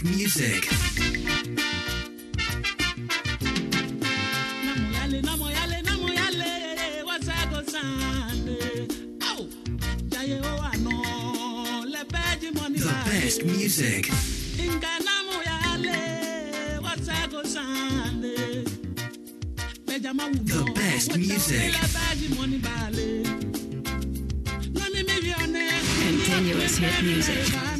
best music. The best music. The best music. Continuous hit music.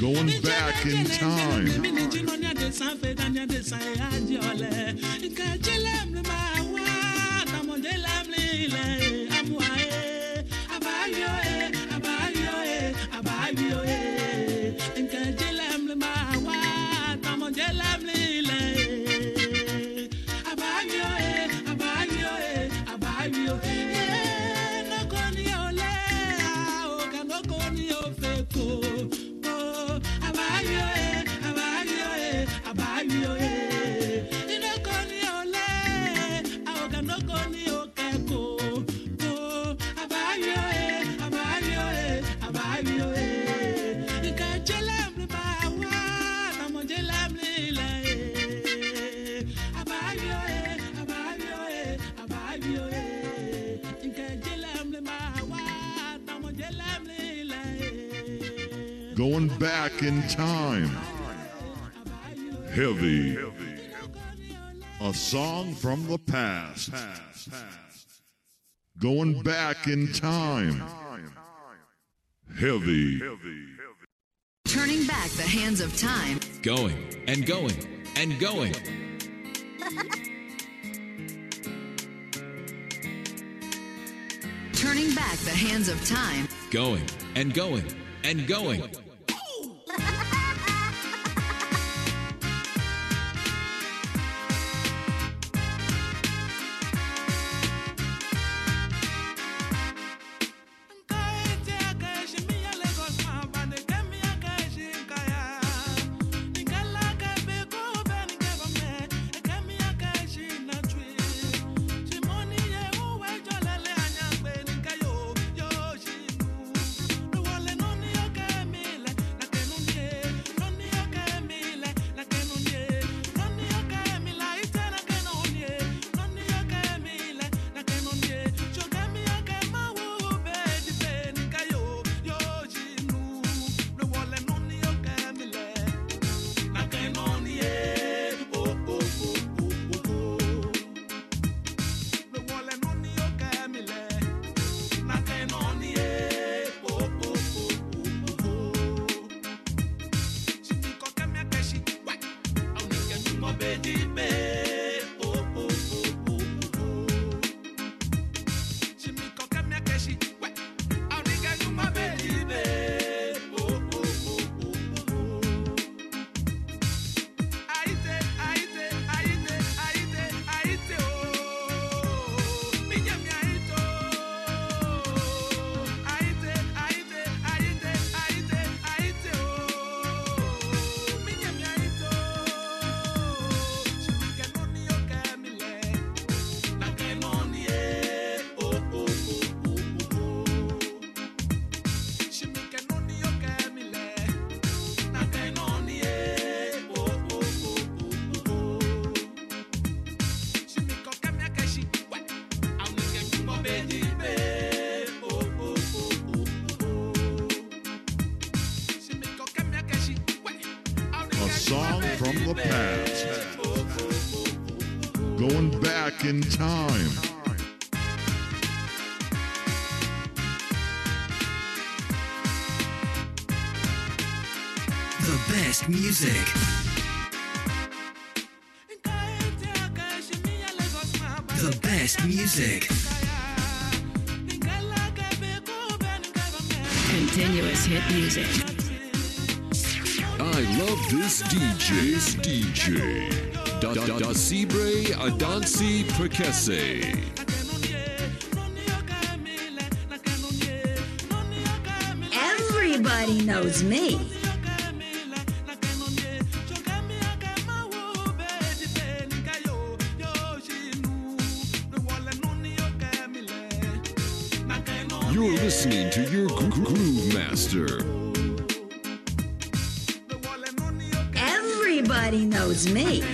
Going back in time. Going back in time. Heavy. A song from the past. Going back in time. heavy. Turning back the hands of time. Going and going and going. Turning back the hands of time. Going and going and going. Music. The best music. Continuous hit music. I love this DJ. This DJ. Da da da Sibre Adansi Prekese. Everybody knows me. Listening to your gro- groove master. Everybody knows me.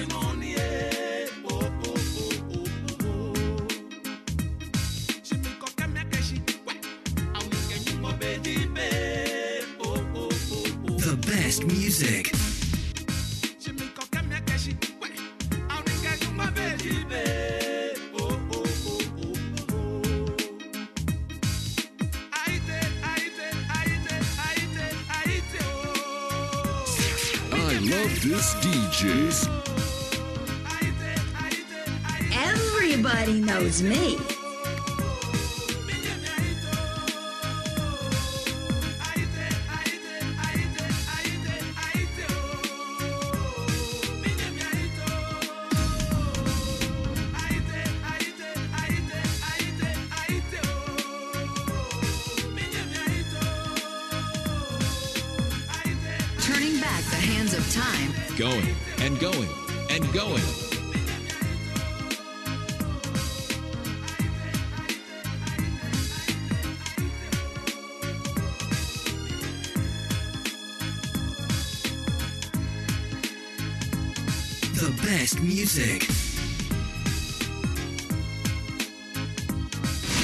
music.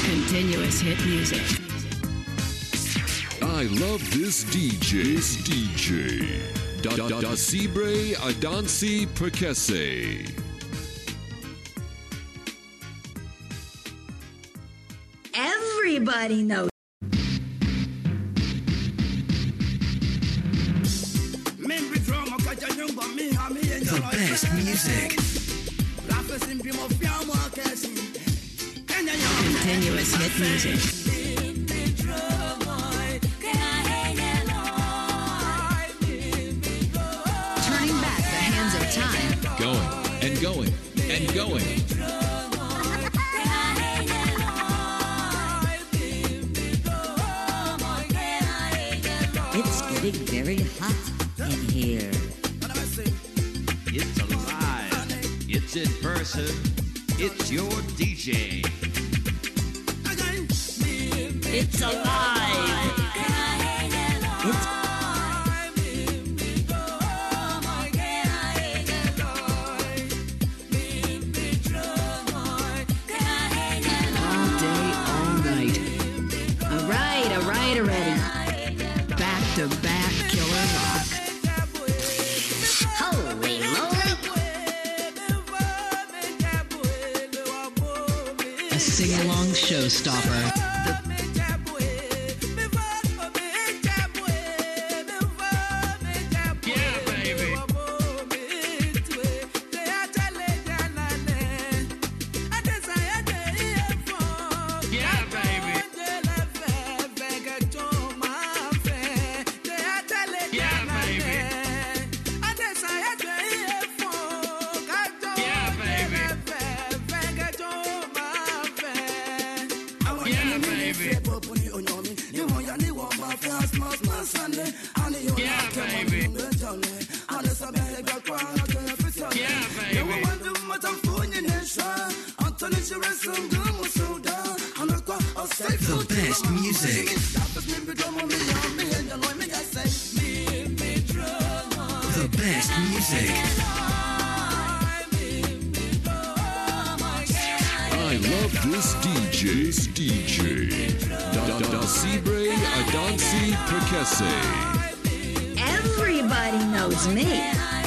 Continuous hit music. I love this DJ. This DJ. Da da da, Sibre Adansi Prekese. Everybody knows. The best music. Continuous hit music. Turning back the hands of time. Going and going and going. It's getting very hot in here. In person. It's your DJ. It's alive. I love this DJ. This DJ. Da da da Adansi Prekese. Everybody knows me.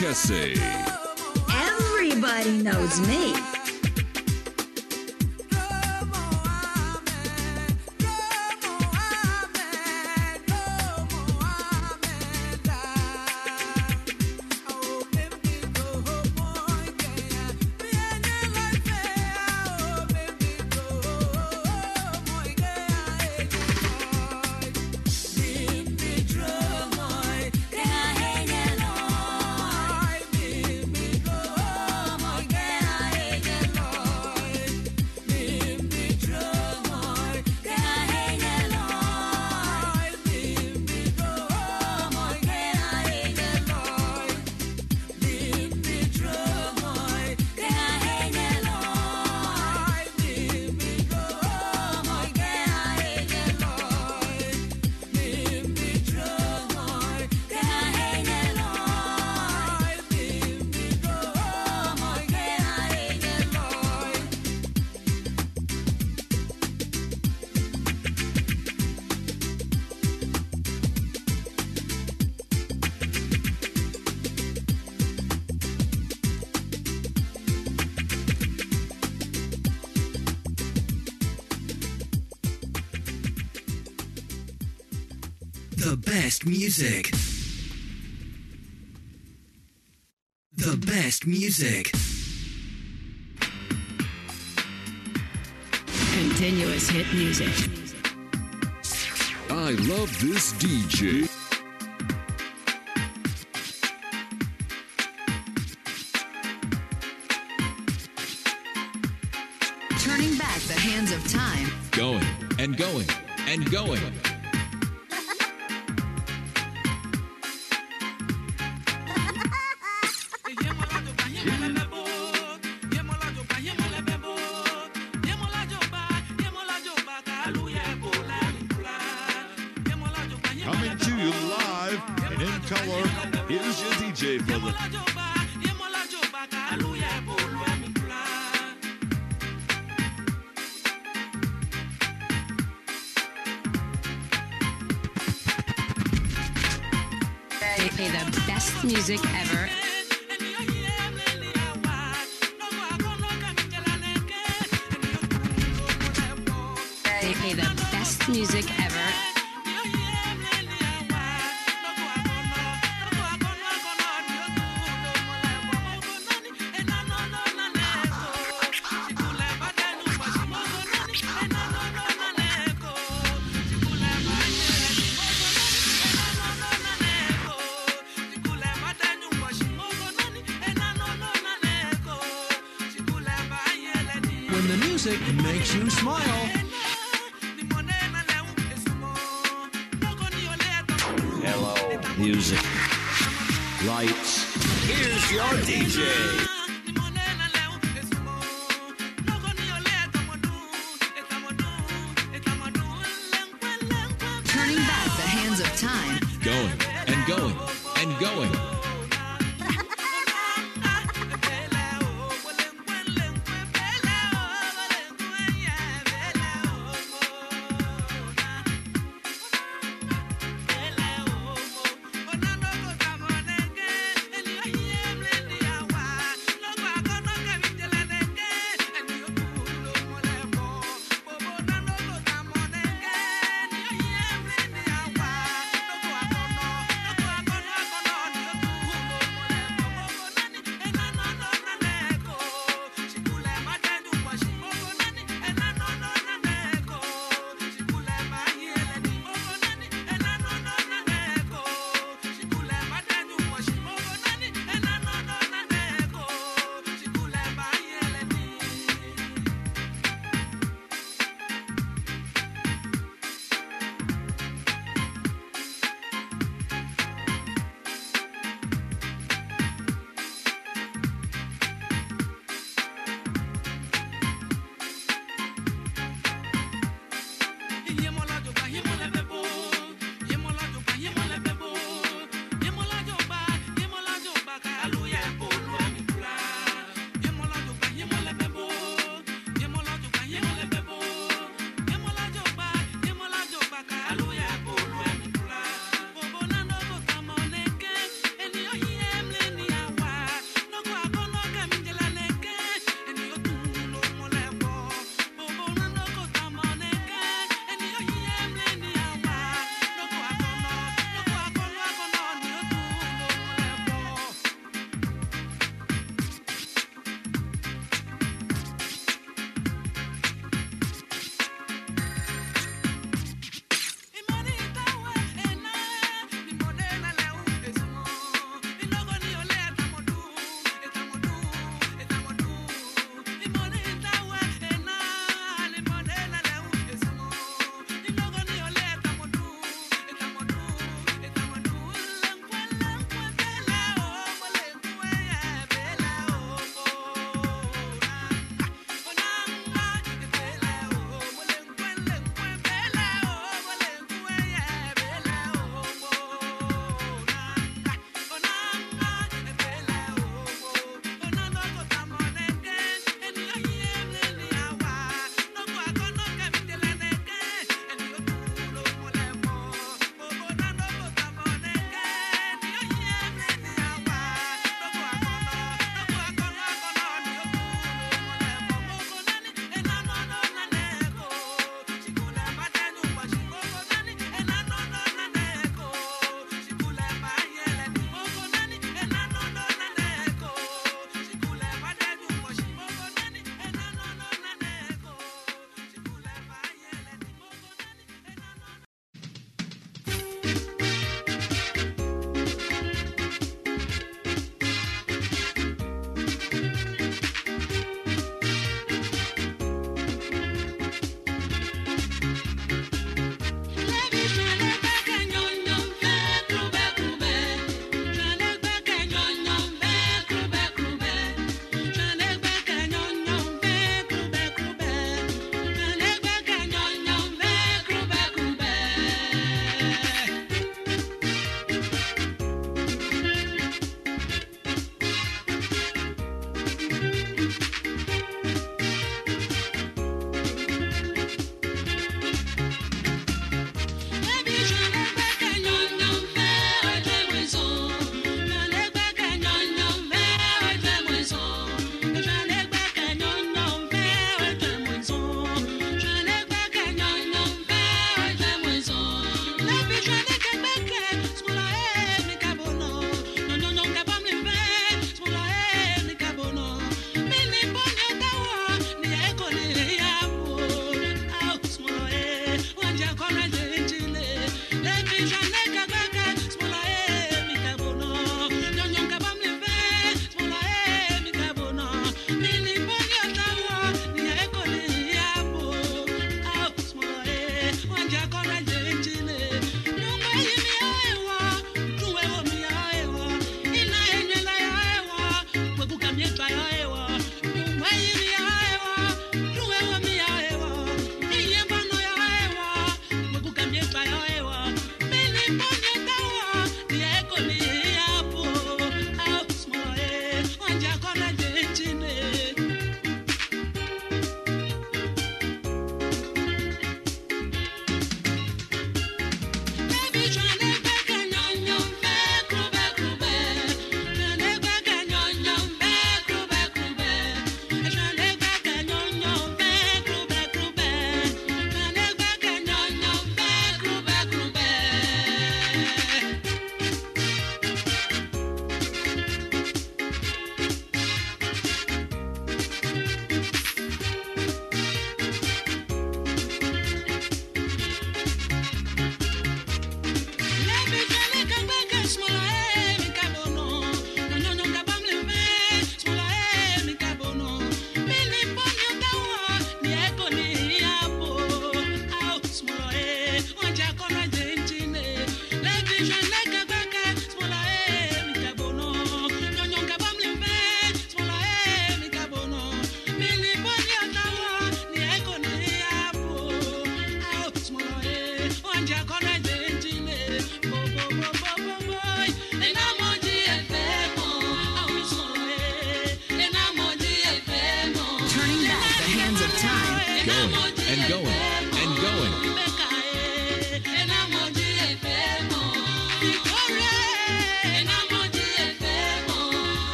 Adansi best music. The best music. Continuous hit music. I love this DJ. Turning back the hands of time. Going and going and going. Music makes you smile. Hello, music. Lights. Here's your DJ.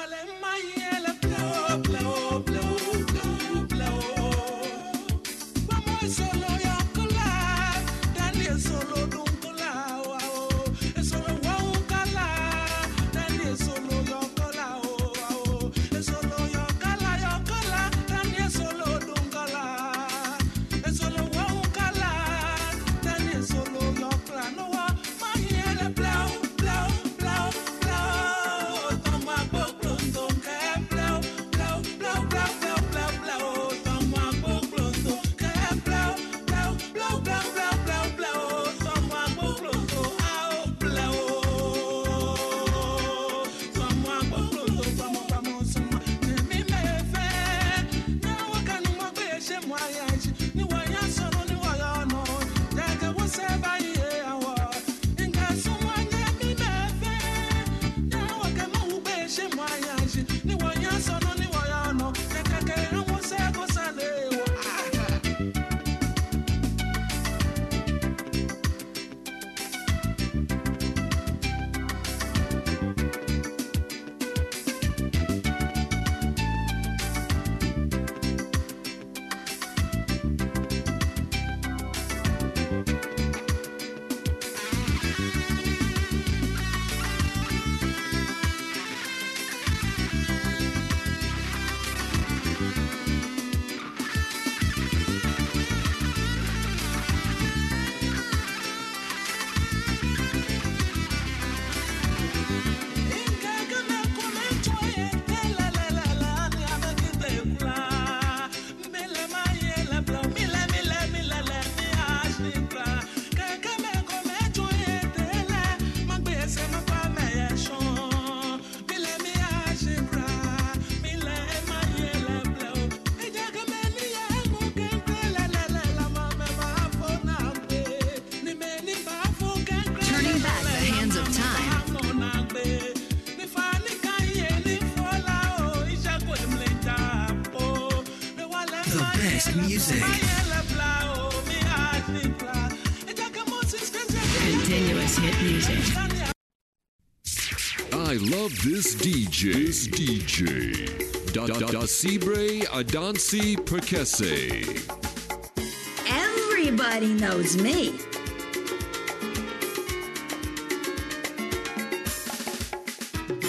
Well, in my head. The music. Continuous hit music. I love this DJ. This DJ. Da da da Cibre Adansi Prekese. Everybody knows me.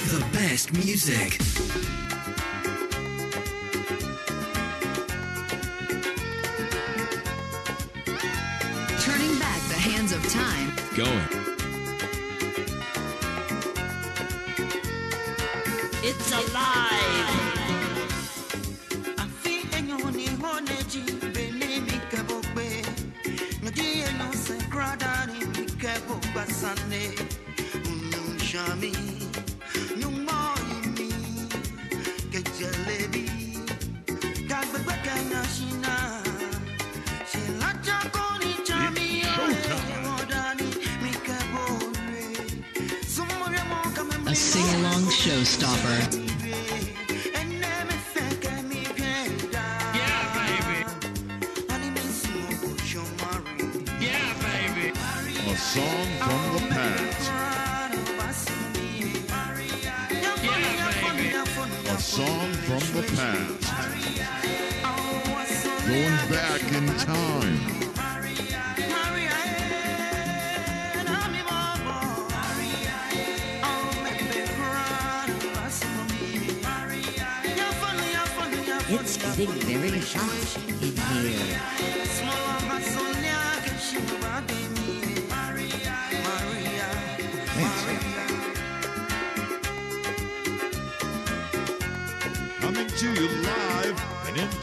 The best music.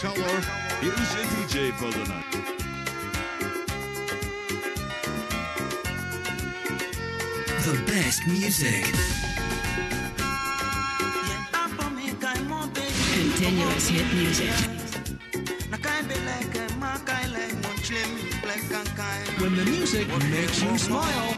And color. Here's your DJ for the night. The best music. Continuous hit music. When the music makes you smile.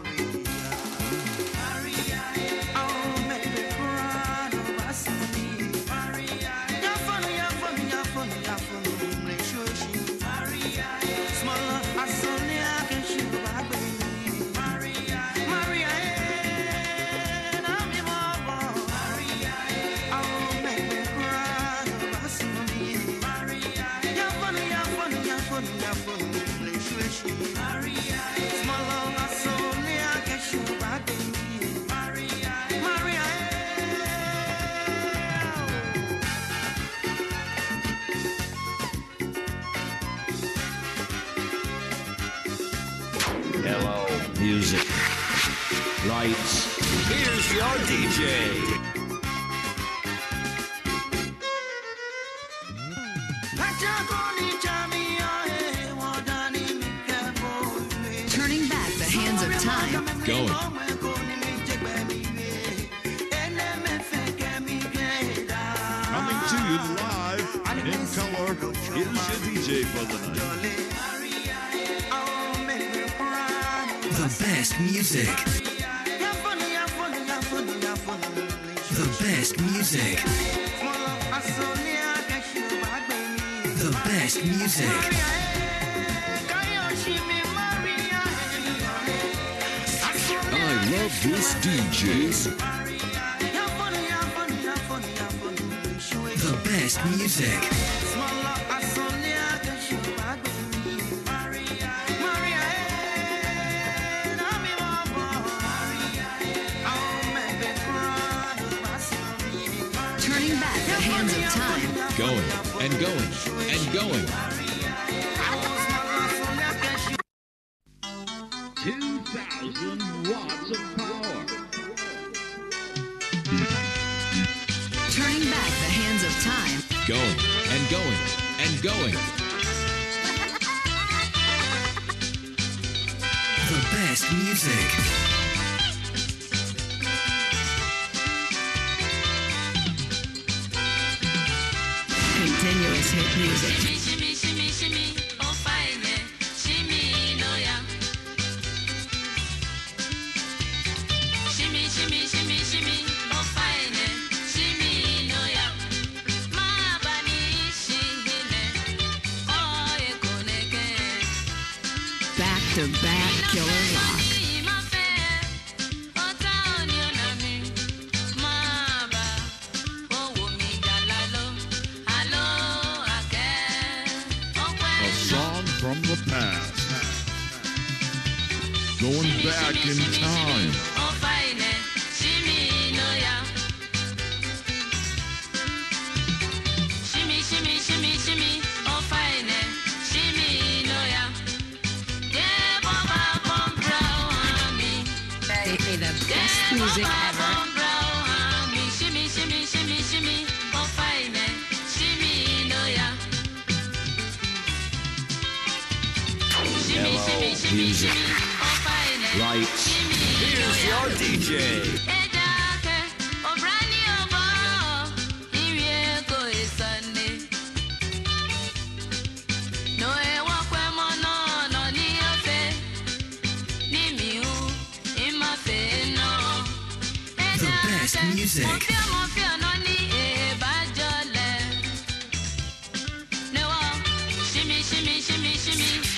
The best music. The best music. The best music. I love this DJ. The best music. And going and going. Music ever. Hello, music. Lights. Here's your DJ. Music.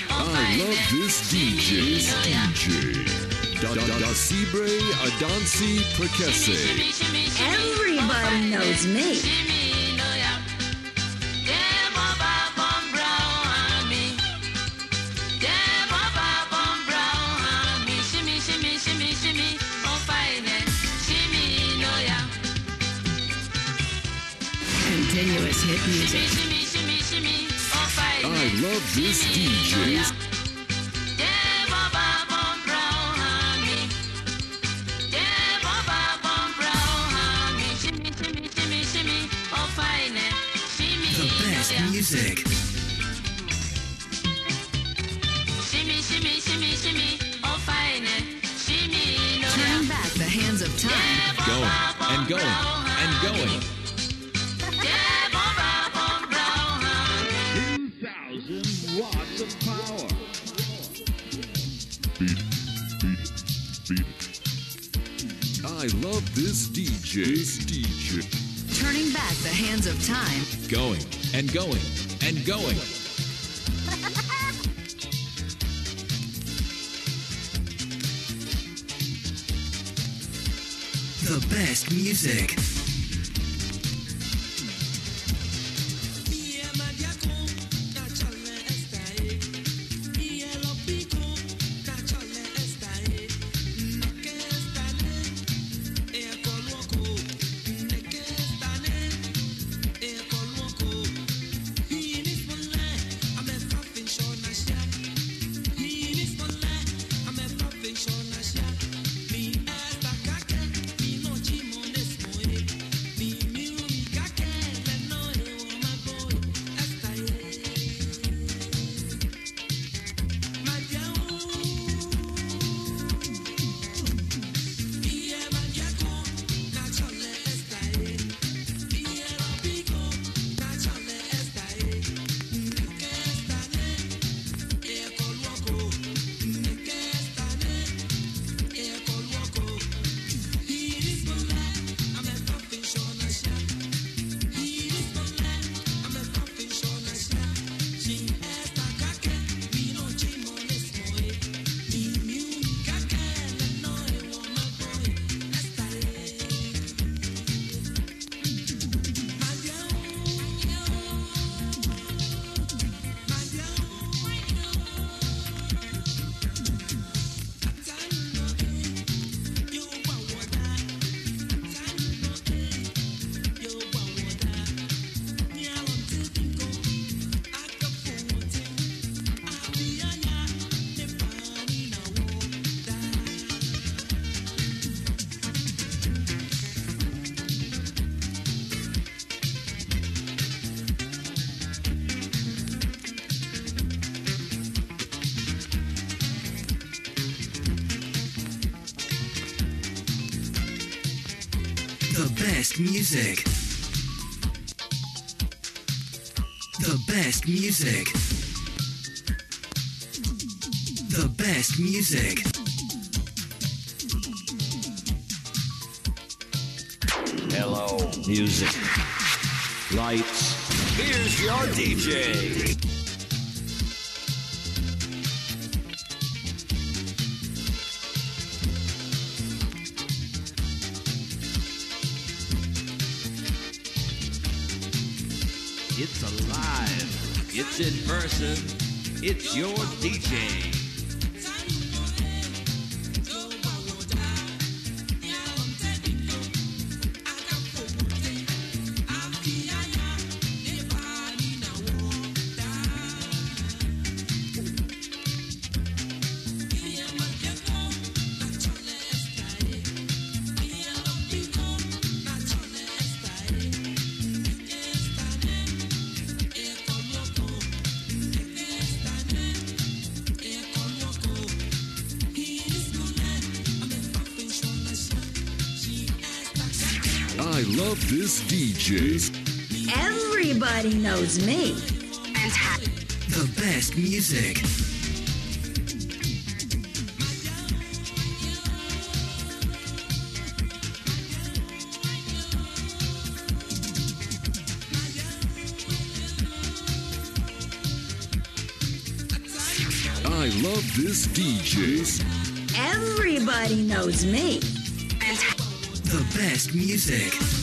I love this DJ. This DJ. Da da da Cibre Adansi Prekese. Everybody knows me. I love time. Going and going and going. The best music. Best music. The best music. The best music. Hello, music. Lights. Here's your DJ. It's in person. It's your DJ. This DJ. Everybody knows me. And the best music. I love this DJ. Everybody knows me. And the best music.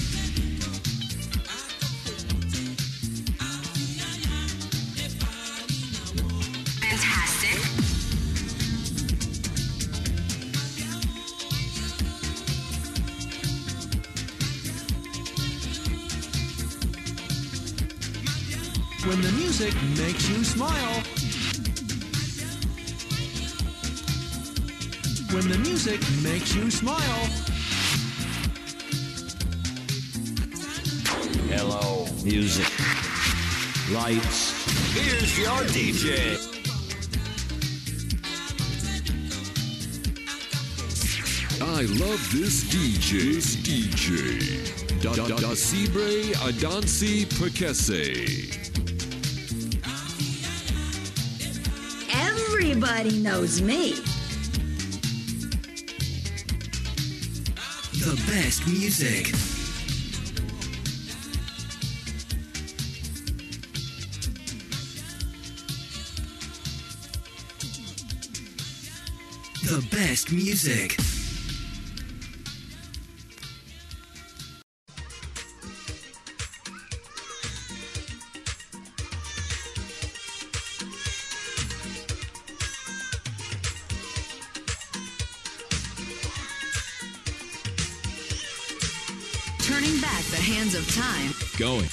You smile. When the music makes you smile. Hello, music. Lights. Here's your DJ. I love this DJ. This DJ. Da da da Sibre Adansi Prekese. Everybody knows me. The best music. The best music. Going.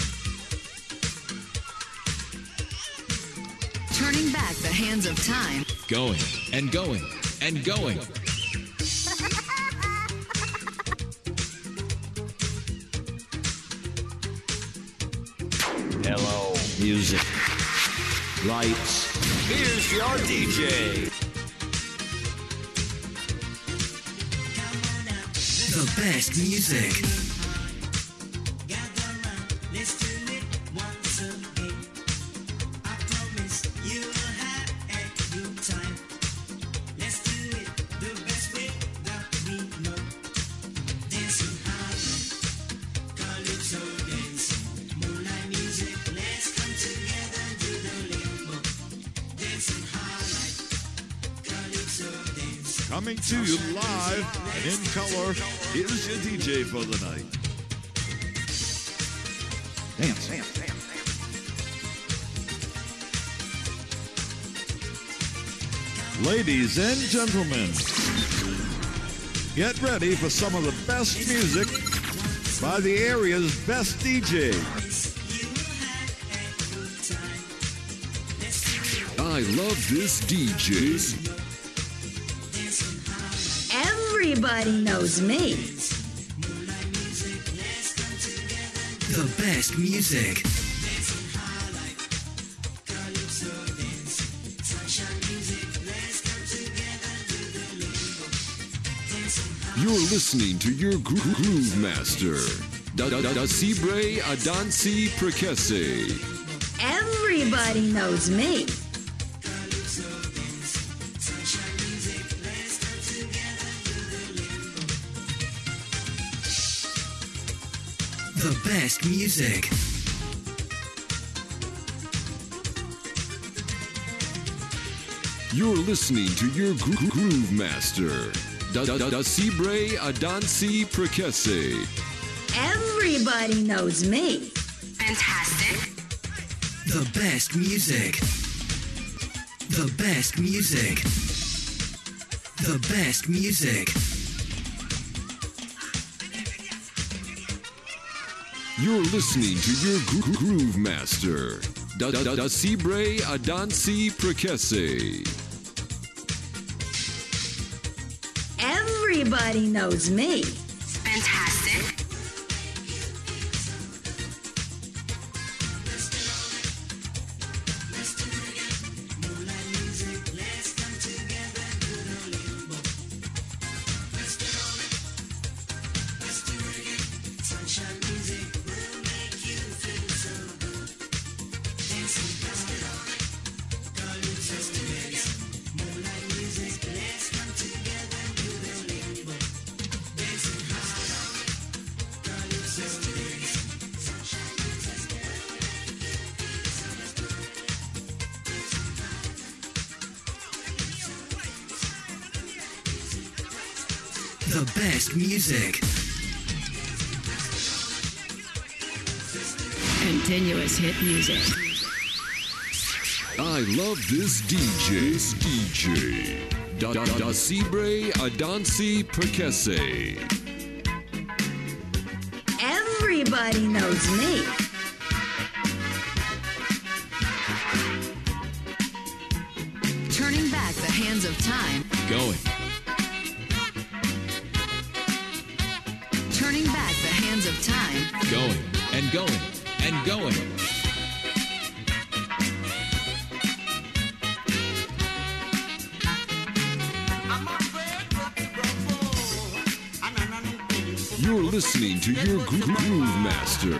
Turning back the hands of time. Going. And going. And going. Hello, music. Lights. Here's your DJ. The best music. Here's your DJ for the night. Dance. Ladies and gentlemen, get ready for some of the best music by the area's best DJ. I love this DJ. Everybody knows me. The best music. You're listening to your gro- groove master, Da Da Da Da Cibre Adansi Prekese. Everybody knows me. Best music. You're listening to your gro- groove master, Da Da Da Da Cibre Adansi Prekese. Everybody knows me. Fantastic. The best music. The best music. The best music. You're listening to your gro- groove master, Da Da Da Da Cibre Adansi Prekese. Everybody knows me. Fantastic. The best music. Continuous hit music. I love this DJ. This DJ. Da Da Da Cibre Adansi Prekese. Everybody knows me. Listening to your gro- groove master,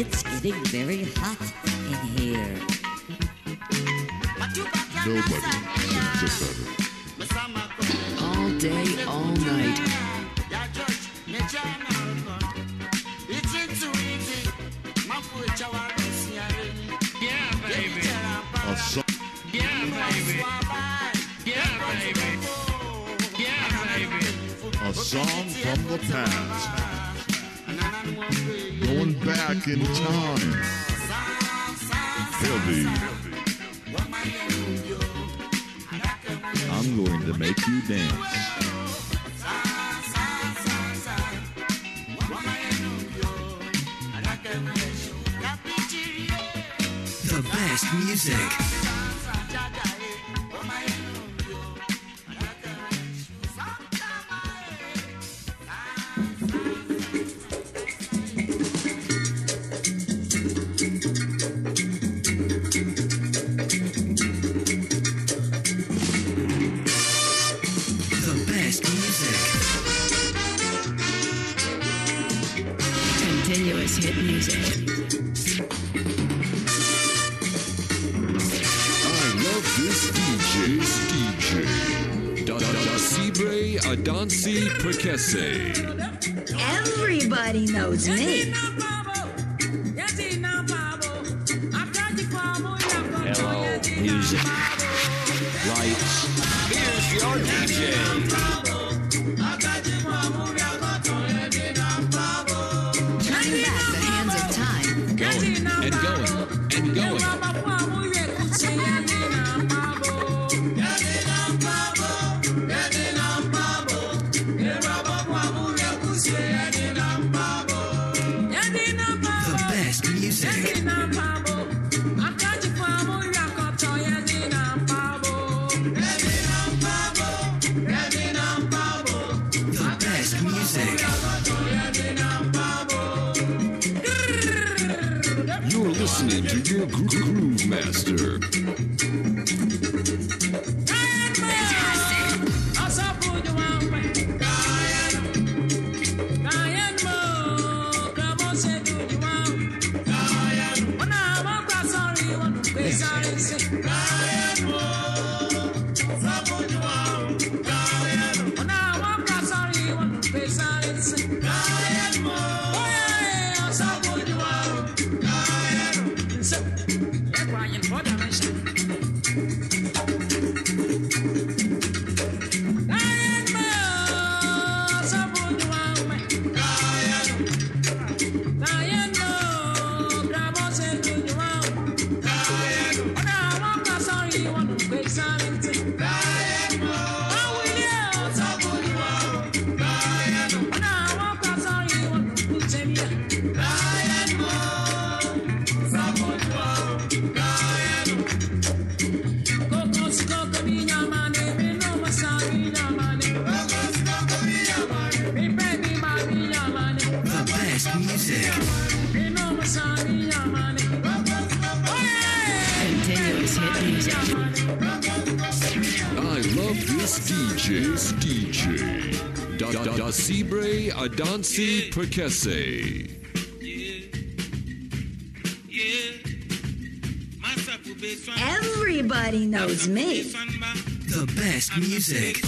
It's getting very hot in here. Nobody sings it better. All day, all night. A, so- a song from the past. Back in time. Heavy. I'm going to make you dance. The best music. Prekese. Everybody knows me. Adansi Prekese. Everybody knows me. The best music.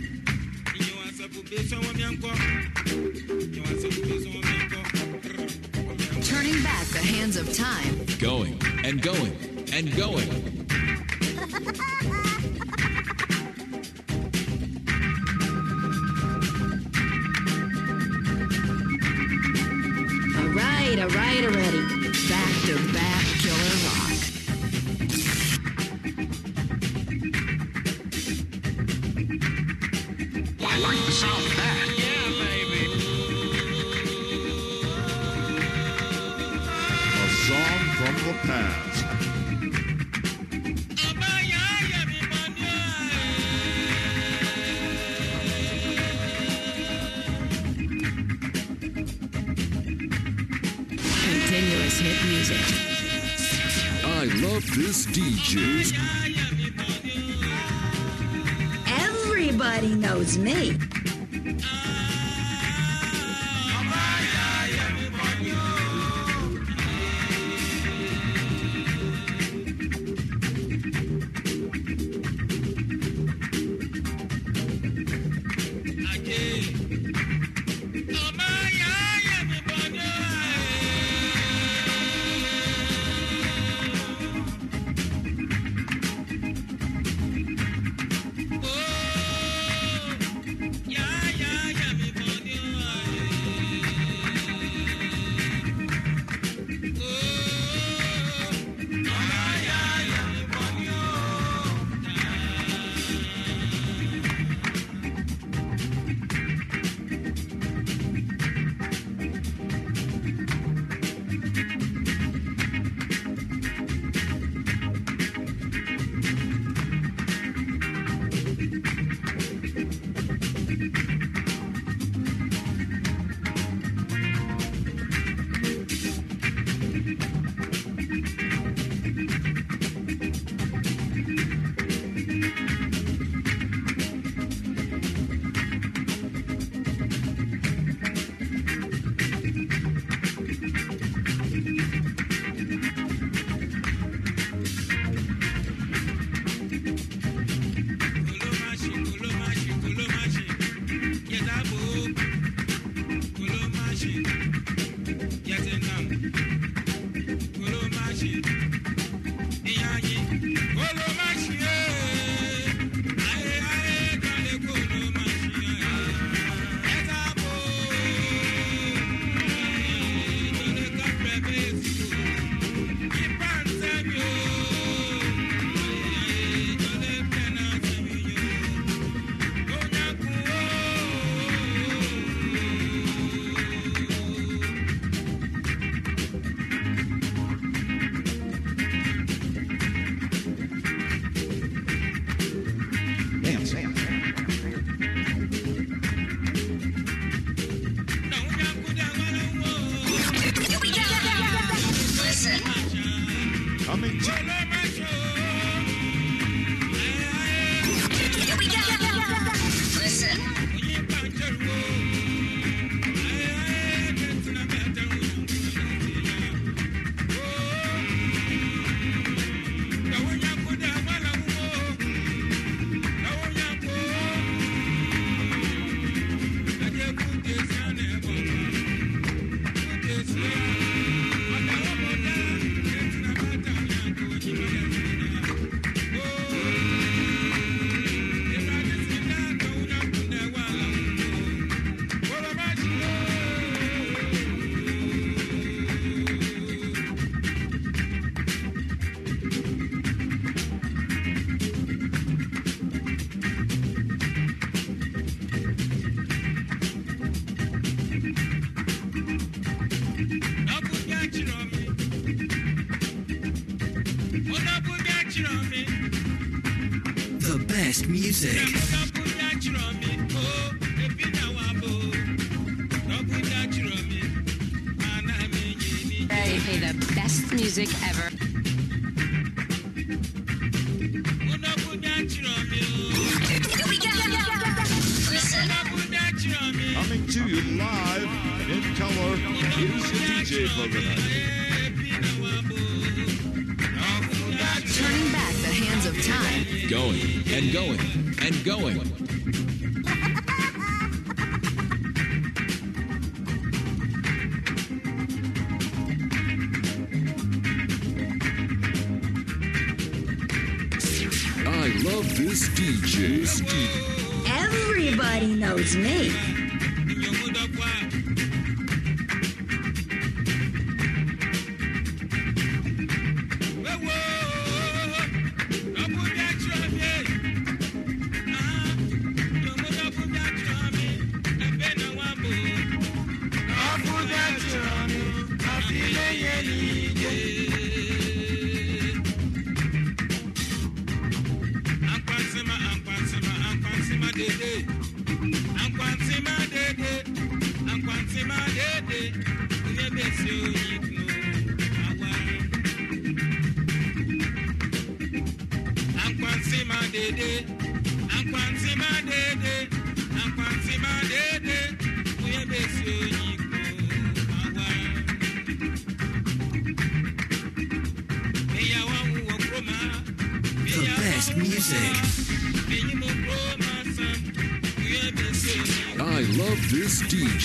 Turning back the hands of time. Going and going and going I mean,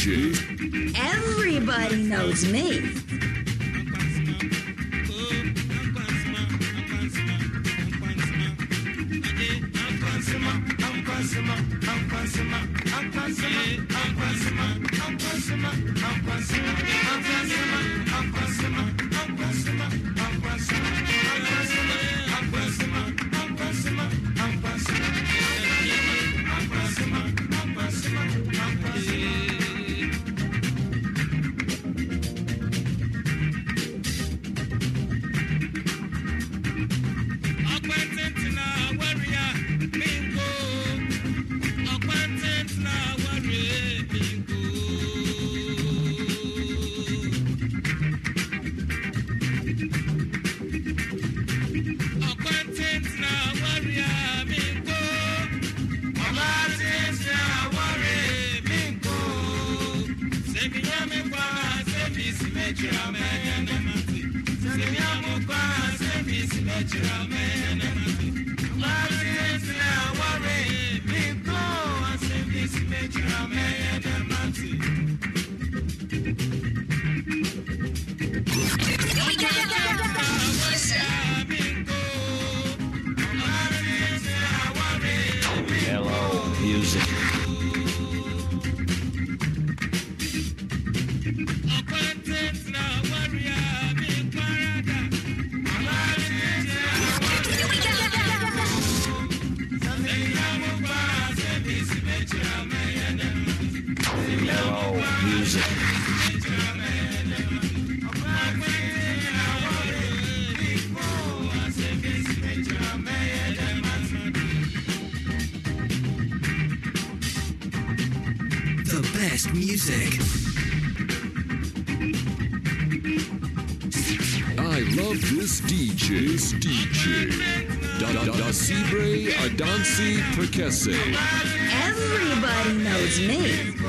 Everybody knows me. Adansi Prekese. Everybody knows me.